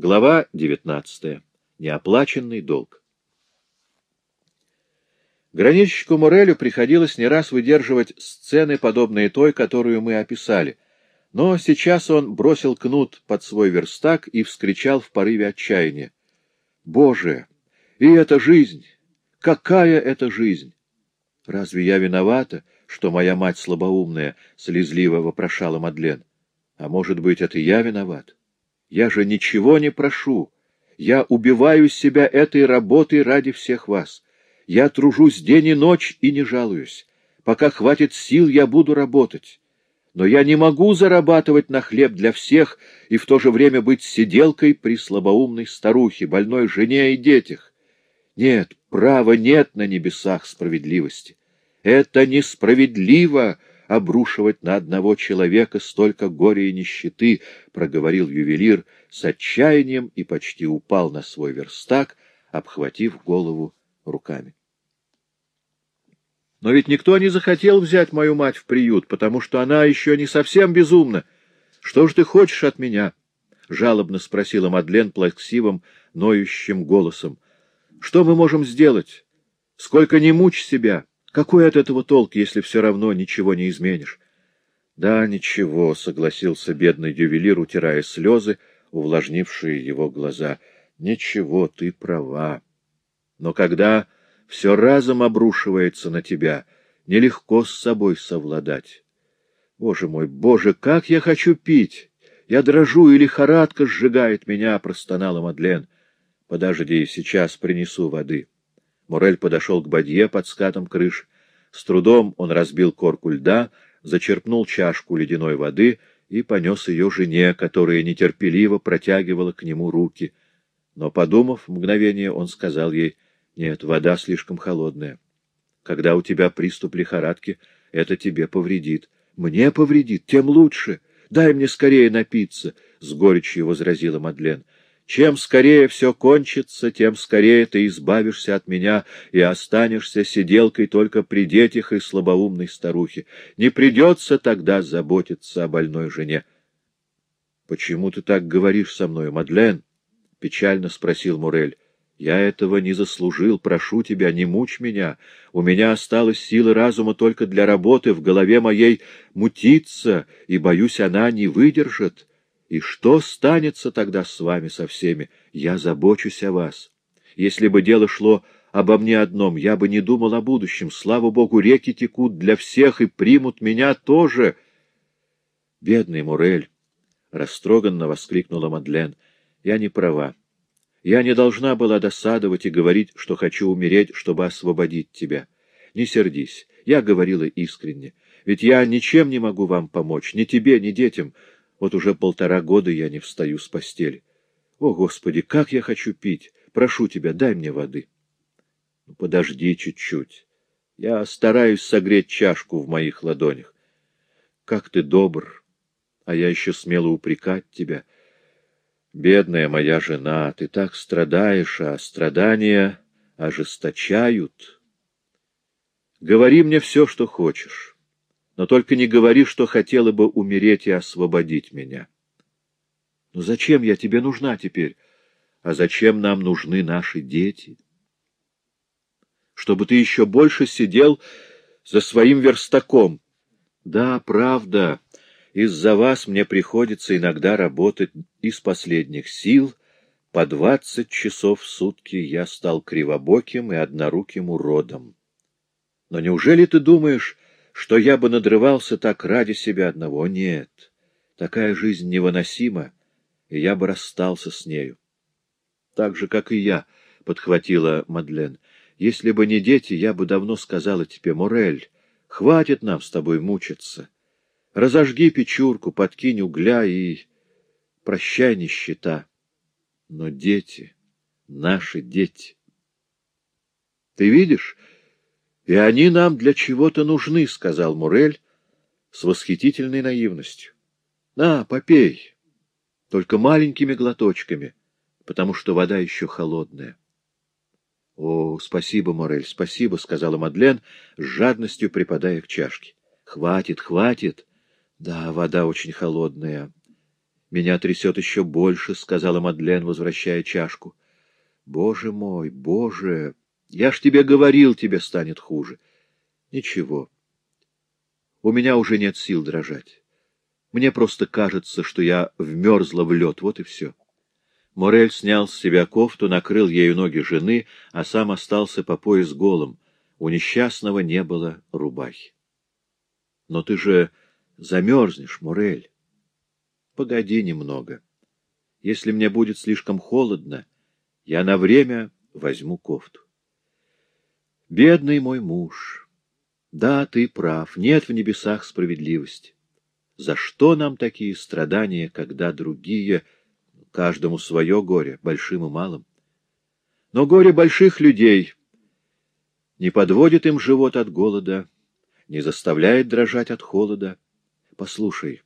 Глава 19. Неоплаченный долг. Граничщику Морелю приходилось не раз выдерживать сцены, подобные той, которую мы описали, но сейчас он бросил кнут под свой верстак и вскричал в порыве отчаяния. «Боже! И это жизнь! Какая это жизнь! Разве я виновата, что моя мать слабоумная?» — слезливо вопрошала Мадлен. «А может быть, это я виноват?» Я же ничего не прошу. Я убиваю себя этой работой ради всех вас. Я тружусь день и ночь и не жалуюсь. Пока хватит сил, я буду работать. Но я не могу зарабатывать на хлеб для всех и в то же время быть сиделкой при слабоумной старухе, больной жене и детях. Нет, права нет на небесах справедливости. Это несправедливо, обрушивать на одного человека столько горя и нищеты, — проговорил ювелир с отчаянием и почти упал на свой верстак, обхватив голову руками. Но ведь никто не захотел взять мою мать в приют, потому что она еще не совсем безумна. Что ж ты хочешь от меня? — жалобно спросила Мадлен плаксивым, ноющим голосом. — Что мы можем сделать? Сколько не мучь себя! — какой от этого толк, если все равно ничего не изменишь? — Да, ничего, — согласился бедный ювелир, утирая слезы, увлажнившие его глаза. — Ничего, ты права. Но когда все разом обрушивается на тебя, нелегко с собой совладать. Боже мой, боже, как я хочу пить! Я дрожу, и лихорадка сжигает меня, — простонала Мадлен. — Подожди, сейчас принесу воды. Морель подошел к бадье под скатом крыш. С трудом он разбил корку льда, зачерпнул чашку ледяной воды и понес ее жене, которая нетерпеливо протягивала к нему руки. Но, подумав мгновение, он сказал ей, «Нет, вода слишком холодная. Когда у тебя приступ лихорадки, это тебе повредит. Мне повредит, тем лучше. Дай мне скорее напиться», — с горечью возразила Мадлен. Чем скорее все кончится, тем скорее ты избавишься от меня и останешься сиделкой только при детях и слабоумной старухе. Не придется тогда заботиться о больной жене. — Почему ты так говоришь со мной, Мадлен? — печально спросил Мурель. — Я этого не заслужил, прошу тебя, не мучь меня. У меня осталась сила разума только для работы, в голове моей мутится, и, боюсь, она не выдержит. И что станется тогда с вами со всеми? Я забочусь о вас. Если бы дело шло обо мне одном, я бы не думал о будущем. Слава Богу, реки текут для всех и примут меня тоже. Бедный Мурель! — растроганно воскликнула Мадлен. — Я не права. Я не должна была досадовать и говорить, что хочу умереть, чтобы освободить тебя. Не сердись, я говорила искренне. Ведь я ничем не могу вам помочь, ни тебе, ни детям. Вот уже полтора года я не встаю с постели. О, Господи, как я хочу пить! Прошу тебя, дай мне воды. Ну, подожди чуть-чуть. Я стараюсь согреть чашку в моих ладонях. Как ты добр, а я еще смело упрекать тебя. Бедная моя жена, ты так страдаешь, а страдания ожесточают. Говори мне все, что хочешь но только не говори, что хотела бы умереть и освободить меня. Но зачем я тебе нужна теперь? А зачем нам нужны наши дети? Чтобы ты еще больше сидел за своим верстаком. Да, правда, из-за вас мне приходится иногда работать из последних сил. По двадцать часов в сутки я стал кривобоким и одноруким уродом. Но неужели ты думаешь, что я бы надрывался так ради себя одного. Нет, такая жизнь невыносима, и я бы расстался с нею. Так же, как и я, — подхватила Мадлен. Если бы не дети, я бы давно сказала тебе, Морель, хватит нам с тобой мучиться. Разожги печурку, подкинь угля и... Прощай, нищета. Но дети, наши дети... Ты видишь, и они нам для чего-то нужны, — сказал Мурель с восхитительной наивностью. — На, попей, только маленькими глоточками, потому что вода еще холодная. — О, спасибо, Морель, спасибо, — сказала Мадлен, с жадностью припадая к чашке. — Хватит, хватит. Да, вода очень холодная. — Меня трясет еще больше, — сказала Мадлен, возвращая чашку. — Боже мой, боже! Я ж тебе говорил, тебе станет хуже. — Ничего. У меня уже нет сил дрожать. Мне просто кажется, что я вмерзла в лед, вот и все. Морель снял с себя кофту, накрыл ею ноги жены, а сам остался по пояс голым. У несчастного не было рубахи. — Но ты же замерзнешь, Морель. Погоди немного. Если мне будет слишком холодно, я на время возьму кофту. Бедный мой муж. Да, ты прав, нет в небесах справедливости. За что нам такие страдания, когда другие, каждому свое горе, большим и малым? Но горе больших людей не подводит им живот от голода, не заставляет дрожать от холода. Послушай,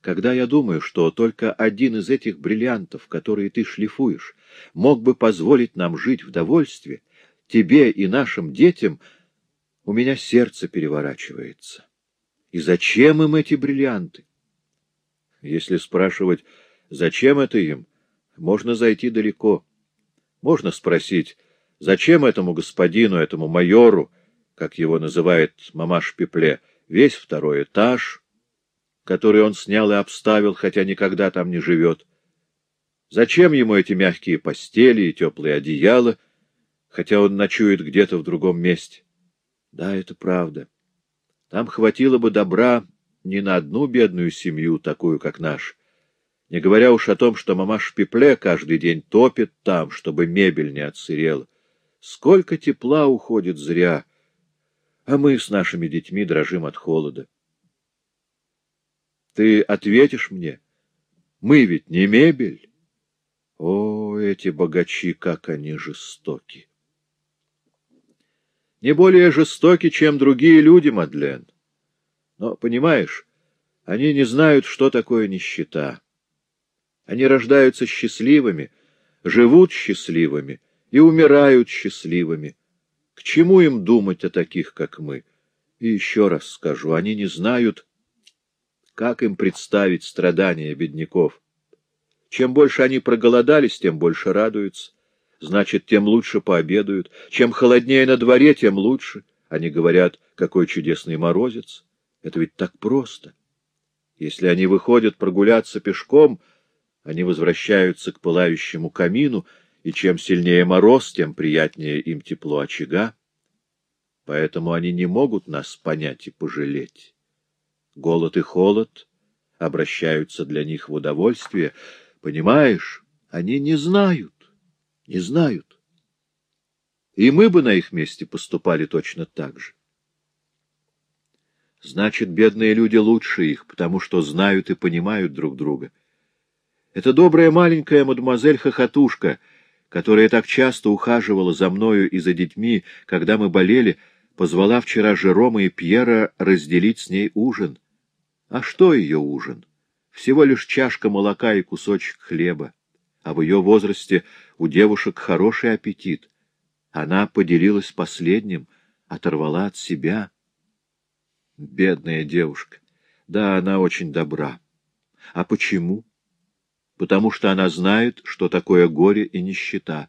когда я думаю, что только один из этих бриллиантов, которые ты шлифуешь, мог бы позволить нам жить в довольстве, тебе и нашим детям, у меня сердце переворачивается. И зачем им эти бриллианты? Если спрашивать, зачем это им, можно зайти далеко. Можно спросить, зачем этому господину, этому майору, как его называет мамаш Пепле, весь второй этаж, который он снял и обставил, хотя никогда там не живет. Зачем ему эти мягкие постели и теплые одеяла, хотя он ночует где-то в другом месте? Да, это правда. Там хватило бы добра не на одну бедную семью, такую, как наш, не говоря уж о том, что мамаш Пепле каждый день топит там, чтобы мебель не отсырела. Сколько тепла уходит зря, а мы с нашими детьми дрожим от холода. Ты ответишь мне? Мы ведь не мебель. О, эти богачи, как они жестоки! Не более жестоки, чем другие люди, Мадлен. Но, понимаешь, они не знают, что такое нищета. Они рождаются счастливыми, живут счастливыми и умирают счастливыми. К чему им думать о таких, как мы? И еще раз скажу, они не знают, как им представить страдания бедняков? Чем больше они проголодались, тем больше радуются. Значит, тем лучше пообедают. Чем холоднее на дворе, тем лучше. Они говорят, какой чудесный морозец. Это ведь так просто. Если они выходят прогуляться пешком, они возвращаются к пылающему камину, и чем сильнее мороз, тем приятнее им тепло очага. Поэтому они не могут нас понять и пожалеть. Голод и холод обращаются для них в удовольствие. Понимаешь, они не знают, не знают. И мы бы на их месте поступали точно так же. Значит, бедные люди лучше их, потому что знают и понимают друг друга. Это добрая маленькая мадемуазель-хохотушка, которая так часто ухаживала за мною и за детьми, когда мы болели, позвала вчера Жерома и Пьера разделить с ней ужин. А что ее ужин? Всего лишь чашка молока и кусочек хлеба. А в ее возрасте у девушек хороший аппетит. Она поделилась последним, оторвала от себя. Бедная девушка. Да, она очень добра. А почему? Потому что она знает, что такое горе и нищета.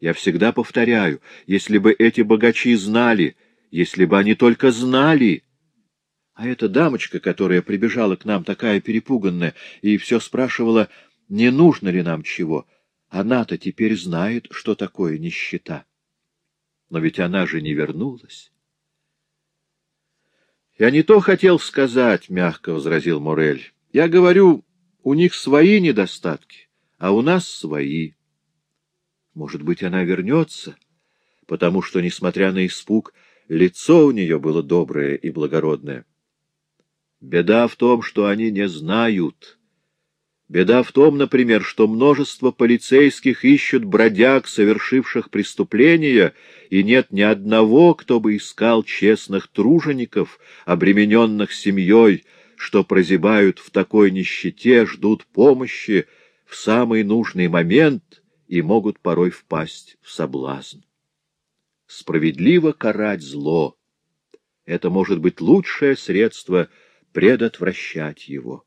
Я всегда повторяю, если бы эти богачи знали, если бы они только знали... А эта дамочка, которая прибежала к нам такая перепуганная и все спрашивала, не нужно ли нам чего, она-то теперь знает, что такое нищета. Но ведь она же не вернулась. Я не то хотел сказать, — мягко возразил Морель. Я говорю, у них свои недостатки, а у нас свои. Может быть, она вернется, потому что, несмотря на испуг, лицо у нее было доброе и благородное. Беда в том, что они не знают. Беда в том, например, что множество полицейских ищут бродяг, совершивших преступления, и нет ни одного, кто бы искал честных тружеников, обремененных семьей, что прозябают в такой нищете, ждут помощи в самый нужный момент и могут порой впасть в соблазн. Справедливо карать зло — это может быть лучшее средство — предотвращать его.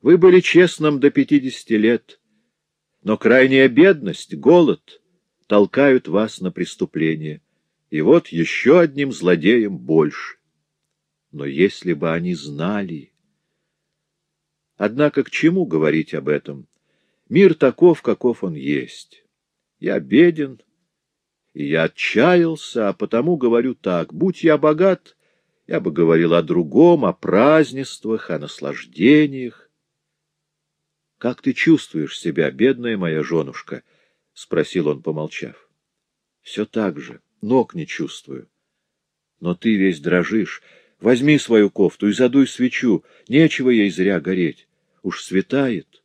Вы были честным до пятидесяти лет, но крайняя бедность, голод толкают вас на преступление. И вот еще одним злодеем больше. Но если бы они знали... Однако к чему говорить об этом? Мир таков, каков он есть. Я беден, и я отчаялся, а потому говорю так. Будь я богат, я бы говорил о другом, о празднествах, о наслаждениях. — Как ты чувствуешь себя, бедная моя женушка? — спросил он, помолчав. — Все так же, ног не чувствую. Но ты весь дрожишь. Возьми свою кофту и задуй свечу, нечего ей зря гореть. Уж светает.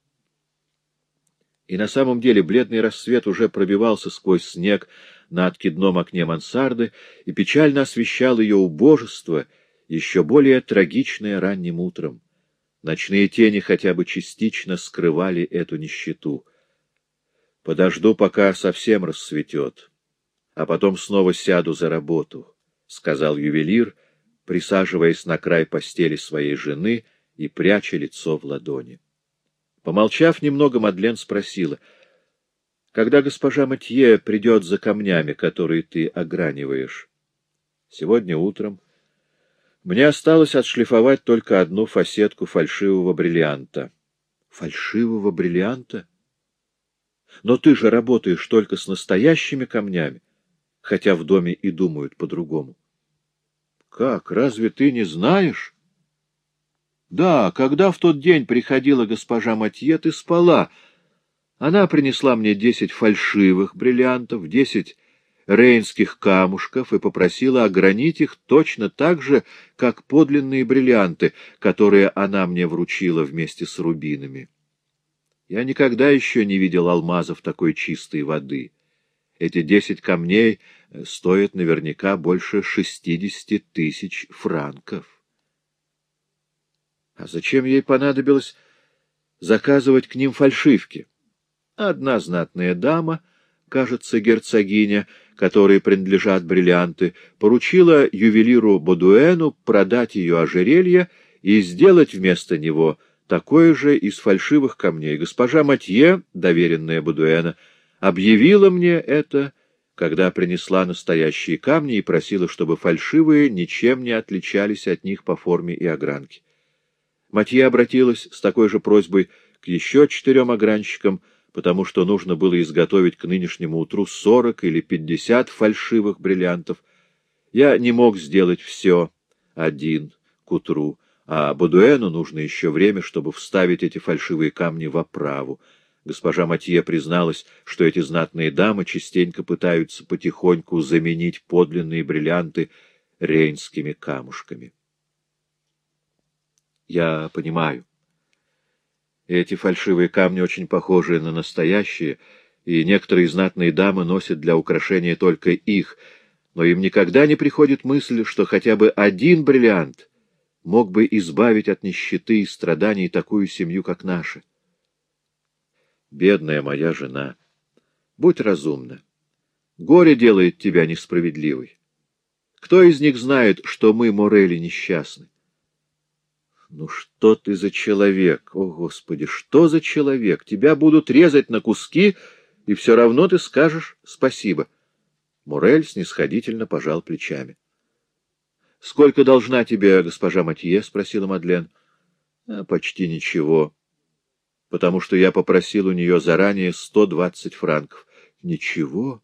И на самом деле бледный рассвет уже пробивался сквозь снег на откидном окне мансарды и печально освещал ее убожество, еще более трагичное ранним утром. Ночные тени хотя бы частично скрывали эту нищету. Подожду, пока совсем рассветет, а потом снова сяду за работу, — сказал ювелир, присаживаясь на край постели своей жены и пряча лицо в ладони. Помолчав немного, Мадлен спросила, — Когда госпожа Матье придет за камнями, которые ты ограниваешь? — Сегодня утром. Мне осталось отшлифовать только одну фасетку фальшивого бриллианта. — Фальшивого бриллианта? Но ты же работаешь только с настоящими камнями, хотя в доме и думают по-другому. — Как, разве ты не знаешь? Да, когда в тот день приходила госпожа Матье, ты спала. Она принесла мне десять фальшивых бриллиантов, десять рейнских камушков и попросила огранить их точно так же, как подлинные бриллианты, которые она мне вручила вместе с рубинами. Я никогда еще не видел алмазов такой чистой воды. Эти десять камней стоят наверняка больше шестидесяти тысяч франков. А зачем ей понадобилось заказывать к ним фальшивки? Одна знатная дама, кажется, герцогиня, которой принадлежат бриллианты, поручила ювелиру Бодуэну продать ее ожерелье и сделать вместо него такое же из фальшивых камней. Госпожа Матье, доверенная Бодуэна, объявила мне это, когда принесла настоящие камни и просила, чтобы фальшивые ничем не отличались от них по форме и огранке. Матье обратилась с такой же просьбой к еще четырем огранщикам, потому что нужно было изготовить к нынешнему утру сорок или пятьдесят фальшивых бриллиантов. Я не мог сделать все один к утру, а Бодуэну нужно еще время, чтобы вставить эти фальшивые камни в оправу. Госпожа Матье призналась, что эти знатные дамы частенько пытаются потихоньку заменить подлинные бриллианты рейнскими камушками. Я понимаю. Эти фальшивые камни очень похожи на настоящие, и некоторые знатные дамы носят для украшения только их, но им никогда не приходит мысль, что хотя бы один бриллиант мог бы избавить от нищеты и страданий такую семью, как наша. Бедная моя жена, будь разумна. Горе делает тебя несправедливой. Кто из них знает, что мы, Морели, несчастны? Ну что ты за человек? О, Господи, что за человек? Тебя будут резать на куски, и все равно ты скажешь спасибо. Мурель снисходительно пожал плечами. — Сколько должна тебе госпожа Матье? — спросила Мадлен. А, — Почти ничего, потому что я попросил у нее заранее сто двадцать франков. — Ничего?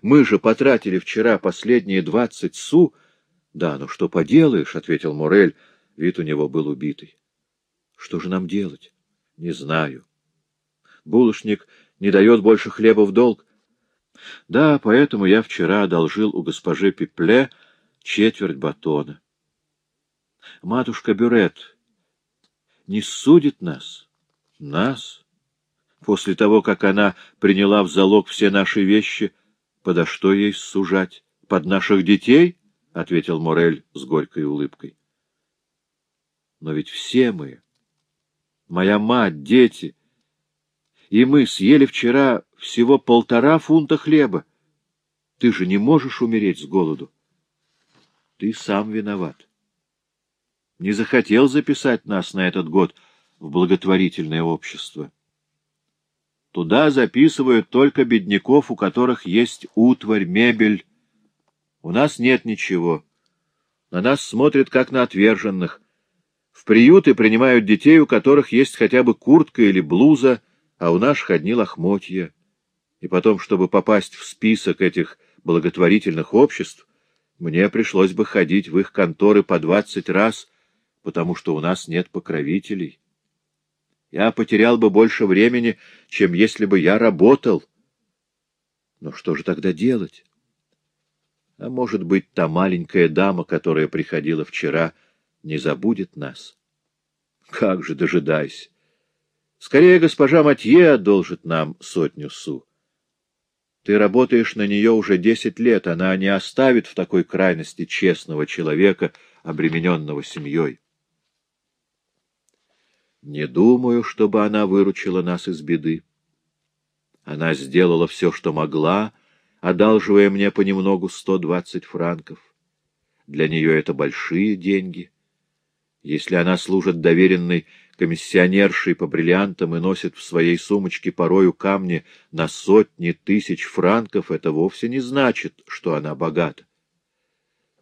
Мы же потратили вчера последние двадцать су. — Да, ну что поделаешь, — ответил Мурель, — Вид у него был убитый. Что же нам делать? Не знаю. Булочник не дает больше хлеба в долг. Да, поэтому я вчера одолжил у госпожи Пипле четверть батона. Матушка Бюрет не судит нас? Нас? После того, как она приняла в залог все наши вещи, подо что ей сужать? Под наших детей? — ответил Морель с горькой улыбкой. Но ведь все мы, моя мать, дети, и мы съели вчера всего полтора фунта хлеба. Ты же не можешь умереть с голоду. Ты сам виноват. Не захотел записать нас на этот год в благотворительное общество. Туда записывают только бедняков, у которых есть утварь, мебель. У нас нет ничего. На нас смотрят, как на отверженных. Приюты принимают детей, у которых есть хотя бы куртка или блуза, а у наших одни лохмотья. И потом, чтобы попасть в список этих благотворительных обществ, мне пришлось бы ходить в их конторы по двадцать раз, потому что у нас нет покровителей. Я потерял бы больше времени, чем если бы я работал. Но что же тогда делать? А может быть, та маленькая дама, которая приходила вчера, не забудет нас? Как же дожидайся! Скорее, госпожа Матье одолжит нам сотню су. Ты работаешь на нее уже десять лет, она не оставит в такой крайности честного человека, обремененного семьей. Не думаю, чтобы она выручила нас из беды. Она сделала все, что могла, одалживая мне понемногу сто двадцать франков. Для нее это большие деньги. Если она служит доверенной комиссионершей по бриллиантам и носит в своей сумочке порою камни на сотни тысяч франков, это вовсе не значит, что она богата.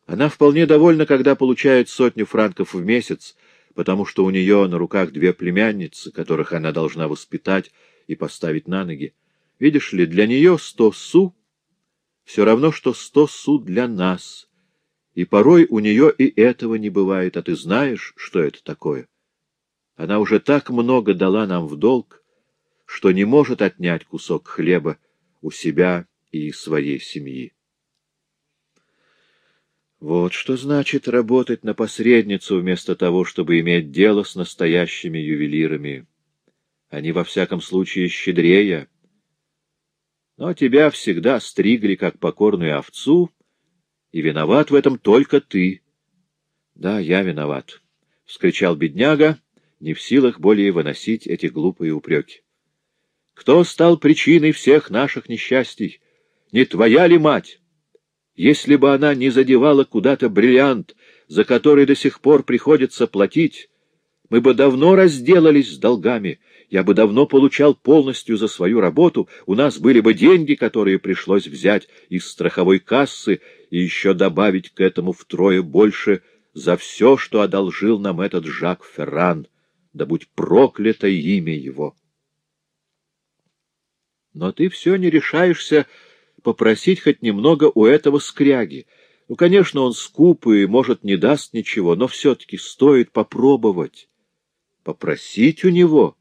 Она вполне довольна, когда получает сотню франков в месяц, потому что у нее на руках две племянницы, которых она должна воспитать и поставить на ноги. Видишь ли, для нее сто су все равно, что сто су для нас. И порой у нее и этого не бывает, а ты знаешь, что это такое. Она уже так много дала нам в долг, что не может отнять кусок хлеба у себя и своей семьи. Вот что значит работать на посредницу вместо того, чтобы иметь дело с настоящими ювелирами. Они во всяком случае щедрее. Но тебя всегда стригли как покорную овцу, и виноват в этом только ты. — Да, я виноват, — вскричал бедняга, не в силах более выносить эти глупые упреки. — Кто стал причиной всех наших несчастий? Не твоя ли мать? Если бы она не задевала куда-то бриллиант, за который до сих пор приходится платить, мы бы давно разделались с долгами, я бы давно получал полностью за свою работу, у нас были бы деньги, которые пришлось взять из страховой кассы и еще добавить к этому втрое больше за все, что одолжил нам этот Жак Ферран, да будь проклято имя его. Но ты все не решаешься попросить хоть немного у этого скряги. Ну, конечно, он скуп и, может, не даст ничего, но все-таки стоит попробовать. — Попросить у него?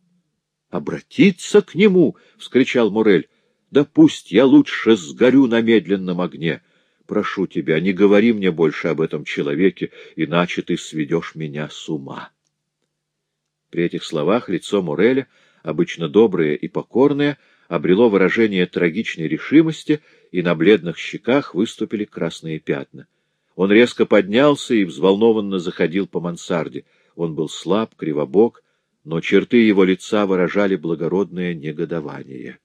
Обратиться к нему? — вскричал Мурель. — Да пусть я лучше сгорю на медленном огне. Прошу тебя, не говори мне больше об этом человеке, иначе ты сведешь меня с ума. При этих словах лицо Муреля, обычно доброе и покорное, — обрело выражение трагичной решимости, и на бледных щеках выступили красные пятна. Он резко поднялся и взволнованно заходил по мансарде. Он был слаб, кривобок, но черты его лица выражали благородное негодование.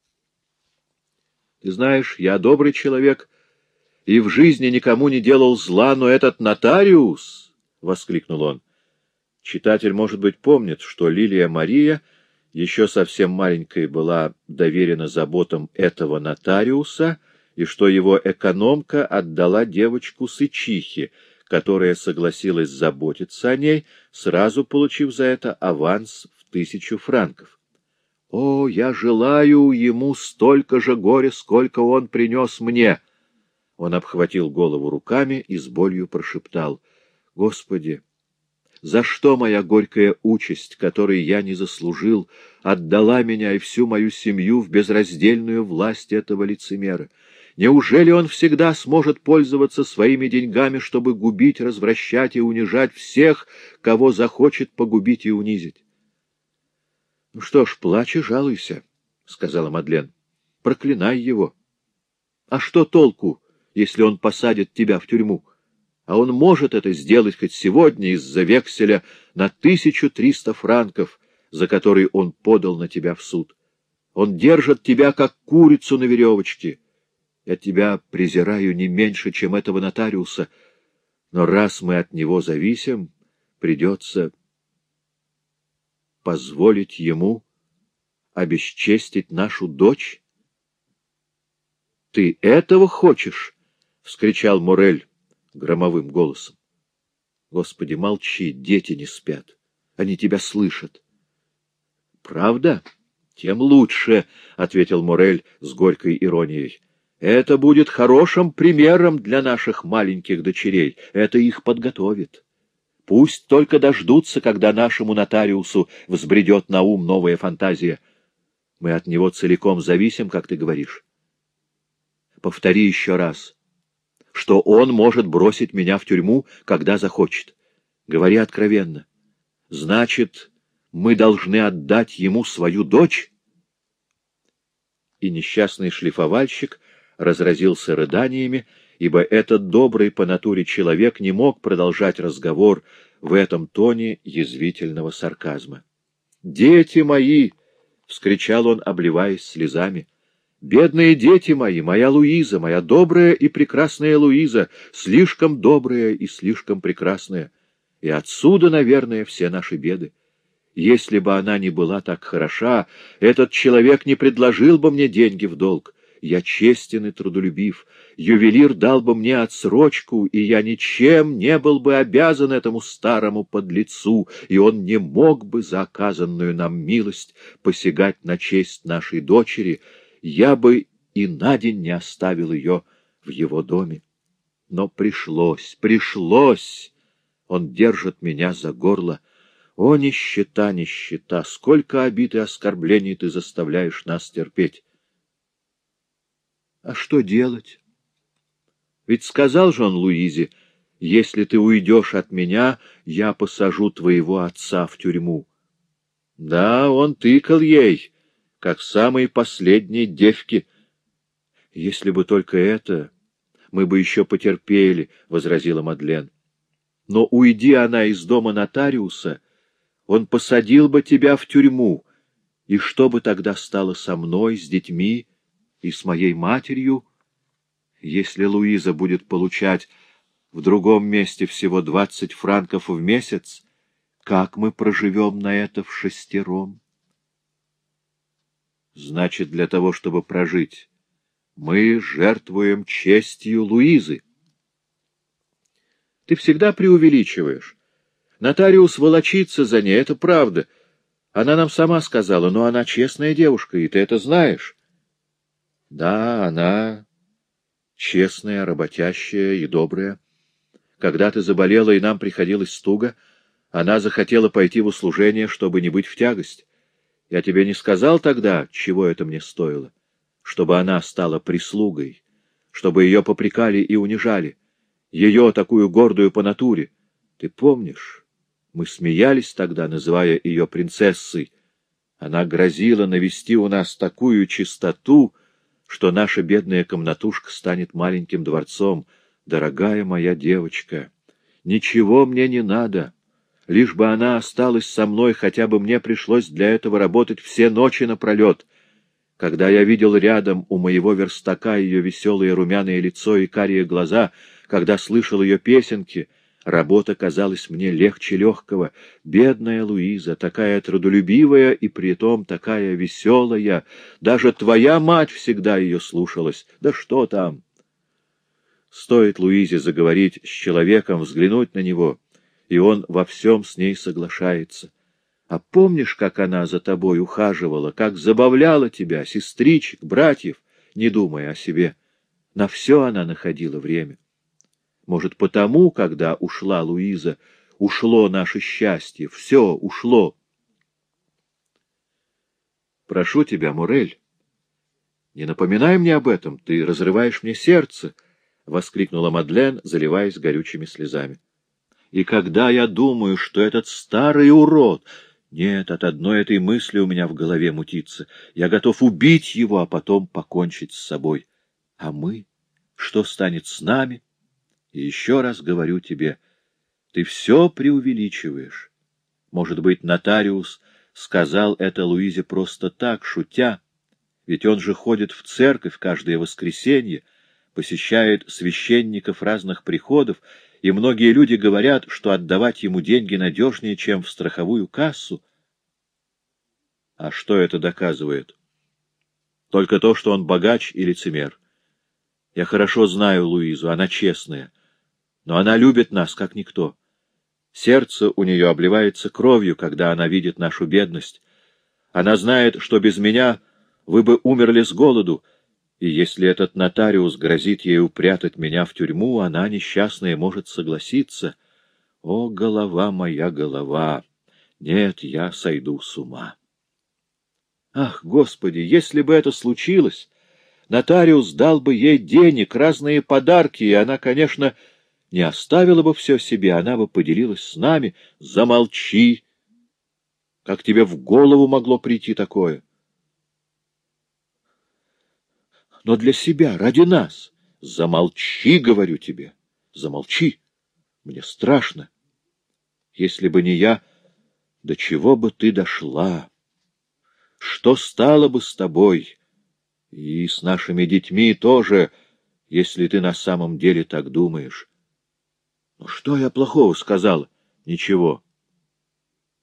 — Ты знаешь, я добрый человек и в жизни никому не делал зла, но этот нотариус! — воскликнул он. Читатель, может быть, помнит, что Лилия Мария — еще совсем маленькой была доверена заботам этого нотариуса, и что его экономка отдала девочку Сычихе, которая согласилась заботиться о ней, сразу получив за это аванс в тысячу франков. «О, я желаю ему столько же горя, сколько он принес мне!» Он обхватил голову руками и с болью прошептал. «Господи!» За что моя горькая участь, которой я не заслужил, отдала меня и всю мою семью в безраздельную власть этого лицемера? Неужели он всегда сможет пользоваться своими деньгами, чтобы губить, развращать и унижать всех, кого захочет погубить и унизить? — Ну что ж, плачь и жалуйся, — сказала Мадлен. — Проклинай его. А что толку, если он посадит тебя в тюрьму? — а он может это сделать хоть сегодня из-за векселя на тысячу триста франков, за который он подал на тебя в суд. Он держит тебя, как курицу на веревочке. Я тебя презираю не меньше, чем этого нотариуса, но раз мы от него зависим, придется... позволить ему обесчестить нашу дочь? — Ты этого хочешь? — вскричал Морель громовым голосом. — Господи, молчи, дети не спят. Они тебя слышат. — Правда? Тем лучше, — ответил Морель с горькой иронией. — Это будет хорошим примером для наших маленьких дочерей. Это их подготовит. Пусть только дождутся, когда нашему нотариусу взбредет на ум новая фантазия. Мы от него целиком зависим, как ты говоришь. Повтори еще раз, что он может бросить меня в тюрьму, когда захочет. Говори откровенно. Значит, мы должны отдать ему свою дочь? И несчастный шлифовальщик разразился рыданиями, ибо этот добрый по натуре человек не мог продолжать разговор в этом тоне язвительного сарказма. «Дети мои!» — вскричал он, обливаясь слезами. «Бедные дети мои, моя Луиза, моя добрая и прекрасная Луиза, слишком добрая и слишком прекрасная. И отсюда, наверное, все наши беды. Если бы она не была так хороша, этот человек не предложил бы мне деньги в долг. Я честен и трудолюбив. Ювелир дал бы мне отсрочку, и я ничем не был бы обязан этому старому подлецу, и он не мог бы за оказанную нам милость посягать на честь нашей дочери. Я бы и на день не оставил ее в его доме. Но пришлось, пришлось. Он держит меня за горло. О, нищета, нищета! Сколько обид и оскорблений ты заставляешь нас терпеть! А что делать? Ведь сказал же он Луизе, если ты уйдешь от меня, я посажу твоего отца в тюрьму. Да, он тыкал ей, как самой последней девки. Если бы только это, мы бы еще потерпели, — возразила Мадлен. Но уйди она из дома нотариуса, он посадил бы тебя в тюрьму, и что бы тогда стало со мной, с детьми, и с моей матерью, если Луиза будет получать в другом месте всего двадцать франков в месяц, как мы проживем на это в шестером? Значит, для того, чтобы прожить, мы жертвуем честью Луизы. Ты всегда преувеличиваешь. Нотариус волочится за ней, это правда. Она нам сама сказала, но она честная девушка, и ты это знаешь. Да, она честная, работящая и добрая. Когда ты заболела и нам приходилось туго, она захотела пойти в услужение, чтобы не быть в тягость. Я тебе не сказал тогда, чего это мне стоило, чтобы она стала прислугой, чтобы ее попрекали и унижали, ее, такую гордую по натуре. Ты помнишь, мы смеялись тогда, называя ее принцессой. Она грозила навести у нас такую чистоту, что наша бедная комнатушка станет маленьким дворцом. Дорогая моя девочка, ничего мне не надо. Лишь бы она осталась со мной, хотя бы мне пришлось для этого работать все ночи напролет. Когда я видел рядом у моего верстака ее веселое румяное лицо и карие глаза, когда слышал ее песенки — Работа казалась мне легче легкого. Бедная Луиза, такая трудолюбивая и притом такая веселая. Даже твоя мать всегда ее слушалась. Да что там? Стоит Луизе заговорить с человеком, взглянуть на него, и он во всем с ней соглашается. А помнишь, как она за тобой ухаживала, как забавляла тебя, сестричек, братьев, не думая о себе? На все она находила время. Может, потому, когда ушла Луиза, ушло наше счастье, все ушло. Прошу тебя, Мурель, не напоминай мне об этом, ты разрываешь мне сердце, — воскликнула Мадлен, заливаясь горючими слезами. И когда я думаю, что этот старый урод... Нет, от одной этой мысли у меня в голове мутится. Я готов убить его, а потом покончить с собой. А мы? Что станет с нами? — и еще раз говорю тебе, ты все преувеличиваешь. Может быть, нотариус сказал это Луизе просто так, шутя, ведь он же ходит в церковь каждое воскресенье, посещает священников разных приходов, и многие люди говорят, что отдавать ему деньги надежнее, чем в страховую кассу. А что это доказывает? Только то, что он богач и лицемер. Я хорошо знаю Луизу, она честная. Но она любит нас, как никто. Сердце у нее обливается кровью, когда она видит нашу бедность. Она знает, что без меня вы бы умерли с голоду, и если этот нотариус грозит ей упрятать меня в тюрьму, она, несчастная, может согласиться. О, голова моя, голова! Нет, я сойду с ума. Ах, Господи, если бы это случилось, нотариус дал бы ей денег, разные подарки, и она, конечно, не оставила бы все себе, она бы поделилась с нами. Замолчи! Как тебе в голову могло прийти такое? Но для себя, ради нас. Замолчи, говорю тебе. Замолчи. Мне страшно. Если бы не я, до чего бы ты дошла? Что стало бы с тобой? И с нашими детьми тоже, если ты на самом деле так думаешь. Ну, что я плохого сказала? Ничего.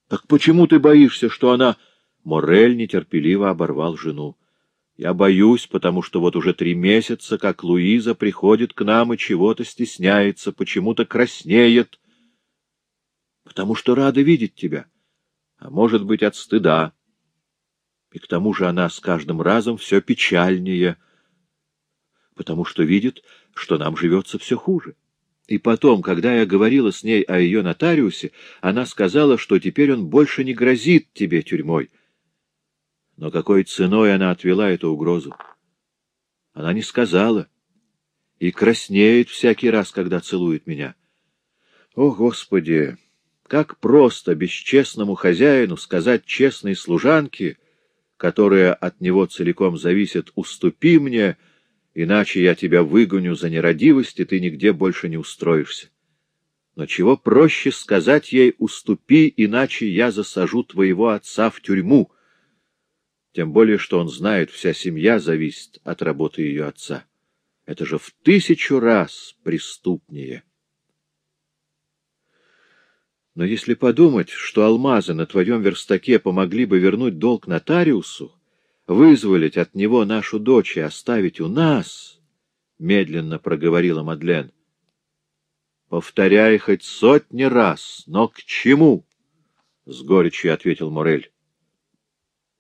Так почему ты боишься, что она... Морель нетерпеливо оборвал жену. Я боюсь, потому что вот уже три месяца, как Луиза приходит к нам и чего-то стесняется, почему-то краснеет. Потому что рада видеть тебя. А может быть, от стыда. И к тому же она с каждым разом все печальнее, потому что видит, что нам живется все хуже. И потом, когда я говорила с ней о ее нотариусе, она сказала, что теперь он больше не грозит тебе тюрьмой. Но какой ценой она отвела эту угрозу? Она не сказала. И краснеет всякий раз, когда целует меня. О, Господи! Как просто бесчестному хозяину сказать честной служанке, которая от него целиком зависит, «Уступи мне», — Иначе я тебя выгоню за нерадивость, и ты нигде больше не устроишься. Но чего проще сказать ей «уступи, иначе я засажу твоего отца в тюрьму», тем более, что он знает, вся семья зависит от работы ее отца. Это же в тысячу раз преступнее. Но если подумать, что алмазы на твоем верстаке помогли бы вернуть долг нотариусу, вызволить от него нашу дочь и оставить у нас, — медленно проговорила Мадлен. — Повторяй хоть сотни раз, но к чему? — с горечью ответил Морель.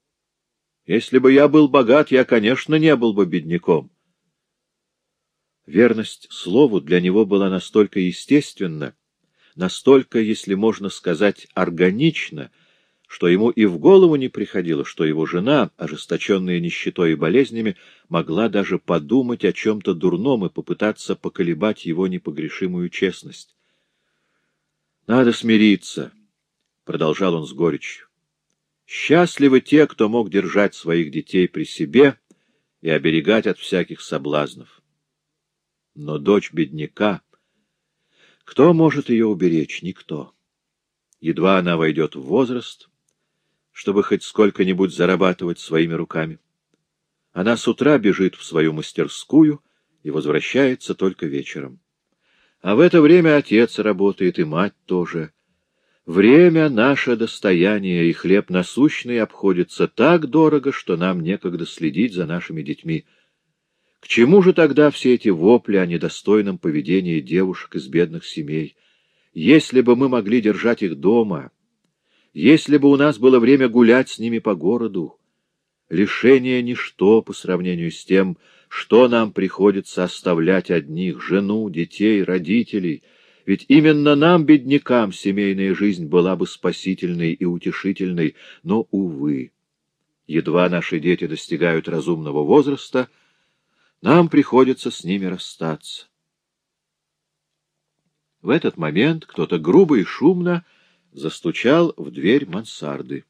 — Если бы я был богат, я, конечно, не был бы бедняком. Верность слову для него была настолько естественна, настолько, если можно сказать, органична, что ему и в голову не приходило, что его жена, ожесточенная нищетой и болезнями, могла даже подумать о чем-то дурном и попытаться поколебать его непогрешимую честность. «Надо смириться», — продолжал он с горечью. «Счастливы те, кто мог держать своих детей при себе и оберегать от всяких соблазнов. Но дочь бедняка... Кто может ее уберечь? Никто. Едва она войдет в возраст, чтобы хоть сколько-нибудь зарабатывать своими руками. Она с утра бежит в свою мастерскую и возвращается только вечером. А в это время отец работает, и мать тоже. Время — наше достояние, и хлеб насущный обходится так дорого, что нам некогда следить за нашими детьми. К чему же тогда все эти вопли о недостойном поведении девушек из бедных семей? Если бы мы могли держать их дома если бы у нас было время гулять с ними по городу, лишение — ничто по сравнению с тем, что нам приходится оставлять одних — жену, детей, родителей. Ведь именно нам, беднякам, семейная жизнь была бы спасительной и утешительной, но, увы, едва наши дети достигают разумного возраста, нам приходится с ними расстаться. В этот момент кто-то грубо и шумно застучал в дверь мансарды.